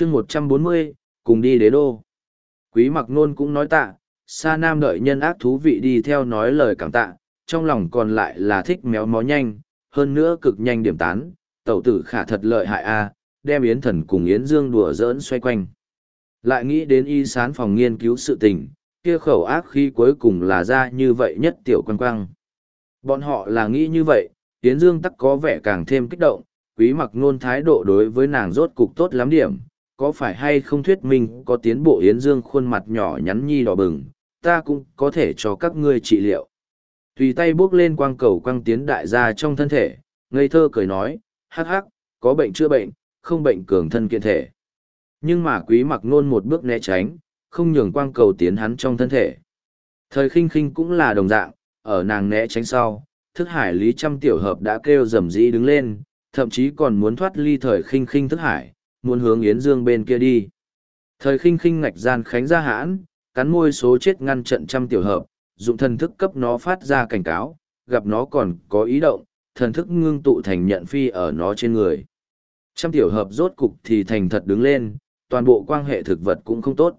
chương một trăm bốn mươi, cùng đi đế đô. Quý mặc nôn cũng nói tạ, sa nam đợi nhân ác thú vị đi theo nói lời cảm tạ, trong lòng còn lại là thích méo mó nhanh, hơn nữa cực nhanh điểm tán, tẩu tử khả thật lợi hại a, đem yến thần cùng yến dương đùa giỡn xoay quanh. Lại nghĩ đến y sán phòng nghiên cứu sự tình, kia khẩu ác khi cuối cùng là ra như vậy nhất tiểu quan quang. Bọn họ là nghĩ như vậy, yến dương tắc có vẻ càng thêm kích động, quý mặc nôn thái độ đối với nàng rốt cục tốt lắm điểm có phải hay không thuyết minh có tiến bộ Yến Dương khuôn mặt nhỏ nhắn nhi đỏ bừng, ta cũng có thể cho các ngươi trị liệu. Tùy tay bước lên quang cầu quang tiến đại gia trong thân thể, ngây thơ cười nói, hắc hắc, có bệnh chữa bệnh, không bệnh cường thân kiện thể. Nhưng mà quý mặc nôn một bước né tránh, không nhường quang cầu tiến hắn trong thân thể. Thời khinh khinh cũng là đồng dạng, ở nàng né tránh sau, thức hải lý trăm tiểu hợp đã kêu rầm rĩ đứng lên, thậm chí còn muốn thoát ly thời khinh khinh thức hải, muốn hướng Yến Dương bên kia đi. Thời khinh khinh ngạch gian khánh ra hãn, cắn môi số chết ngăn trận trăm tiểu hợp, dụng thần thức cấp nó phát ra cảnh cáo, gặp nó còn có ý động, thần thức ngưng tụ thành nhận phi ở nó trên người. Trăm tiểu hợp rốt cục thì thành thật đứng lên, toàn bộ quan hệ thực vật cũng không tốt.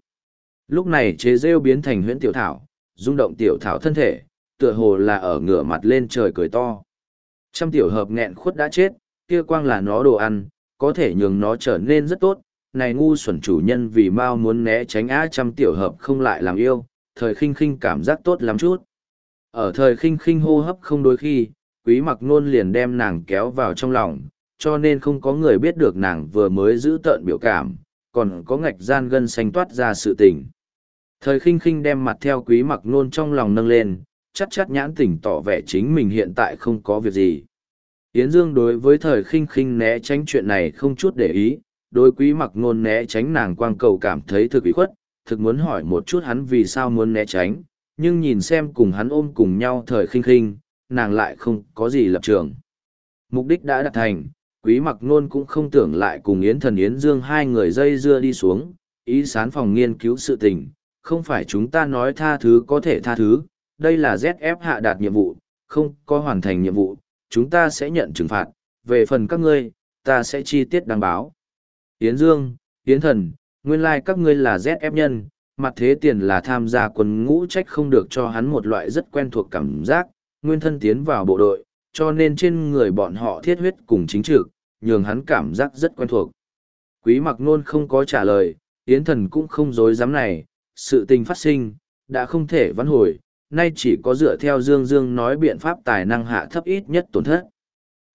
Lúc này chế rêu biến thành huyễn tiểu thảo, rung động tiểu thảo thân thể, tựa hồ là ở ngửa mặt lên trời cười to. Trăm tiểu hợp nghẹn khuất đã chết, kia quang là nó đồ ăn, có thể nhường nó trở nên rất tốt. Này ngu xuẩn chủ nhân vì mau muốn né tránh á trăm tiểu hợp không lại làm yêu, thời khinh khinh cảm giác tốt lắm chút. Ở thời khinh khinh hô hấp không đôi khi, quý mặc nôn liền đem nàng kéo vào trong lòng, cho nên không có người biết được nàng vừa mới giữ tợn biểu cảm, còn có ngạch gian gân xanh toát ra sự tình. Thời khinh khinh đem mặt theo quý mặc nôn trong lòng nâng lên, chắc chắc nhãn tỉnh tỏ vẻ chính mình hiện tại không có việc gì. Yến Dương đối với thời khinh khinh né tránh chuyện này không chút để ý, đối quý mặc ngôn né tránh nàng quang cầu cảm thấy thực ý khuất, thực muốn hỏi một chút hắn vì sao muốn né tránh, nhưng nhìn xem cùng hắn ôm cùng nhau thời khinh khinh, nàng lại không có gì lập trường. Mục đích đã đạt thành, quý mặc ngôn cũng không tưởng lại cùng Yến thần Yến Dương hai người dây dưa đi xuống, ý sán phòng nghiên cứu sự tình, không phải chúng ta nói tha thứ có thể tha thứ, đây là ZF hạ đạt nhiệm vụ, không có hoàn thành nhiệm vụ, chúng ta sẽ nhận trừng phạt, về phần các ngươi, ta sẽ chi tiết đăng báo. Yến Dương, Yến Thần, nguyên lai like các ngươi là ZF nhân, mặt thế tiền là tham gia quân ngũ trách không được cho hắn một loại rất quen thuộc cảm giác, nguyên thân tiến vào bộ đội, cho nên trên người bọn họ thiết huyết cùng chính trực, nhường hắn cảm giác rất quen thuộc. Quý mặc nôn không có trả lời, Yến Thần cũng không dối dám này, sự tình phát sinh, đã không thể vãn hồi, nay chỉ có dựa theo Dương Dương nói biện pháp tài năng hạ thấp ít nhất tổn thất.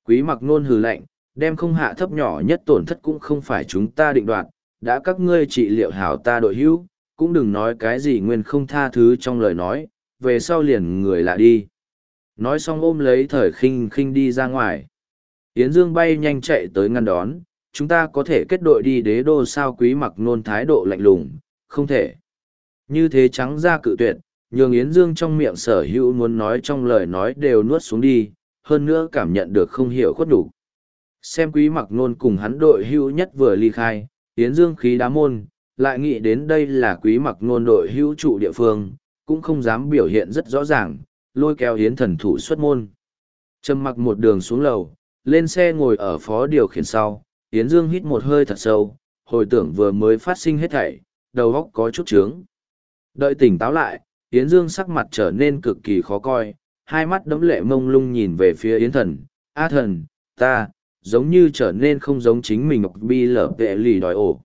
Quý mặc nôn hừ lạnh, đem không hạ thấp nhỏ nhất tổn thất cũng không phải chúng ta định đoạt, đã các ngươi trị liệu hảo ta đội hữu, cũng đừng nói cái gì nguyên không tha thứ trong lời nói, về sau liền người lạ đi. Nói xong ôm lấy thời khinh khinh đi ra ngoài. Yến Dương bay nhanh chạy tới ngăn đón, chúng ta có thể kết đội đi đế đô sao quý mặc nôn thái độ lạnh lùng, không thể. Như thế trắng ra cự tuyệt, nhường Yến Dương trong miệng sở hữu muốn nói trong lời nói đều nuốt xuống đi, hơn nữa cảm nhận được không hiểu khuất đủ. Xem quý mặc nôn cùng hắn đội hữu nhất vừa ly khai, Yến Dương khí đá môn, lại nghĩ đến đây là quý mặc nôn đội hữu trụ địa phương, cũng không dám biểu hiện rất rõ ràng, lôi kéo Yến thần thủ xuất môn. Trầm mặc một đường xuống lầu, lên xe ngồi ở phó điều khiển sau, Yến Dương hít một hơi thật sâu, hồi tưởng vừa mới phát sinh hết thảy, đầu óc có chút trướng. Đợi tỉnh táo lại, Yến Dương sắc mặt trở nên cực kỳ khó coi, hai mắt đấm lệ mông lung nhìn về phía Yến thần, A thần, ta, giống như trở nên không giống chính mình Ngọc Bi lở vệ lì đòi ổ.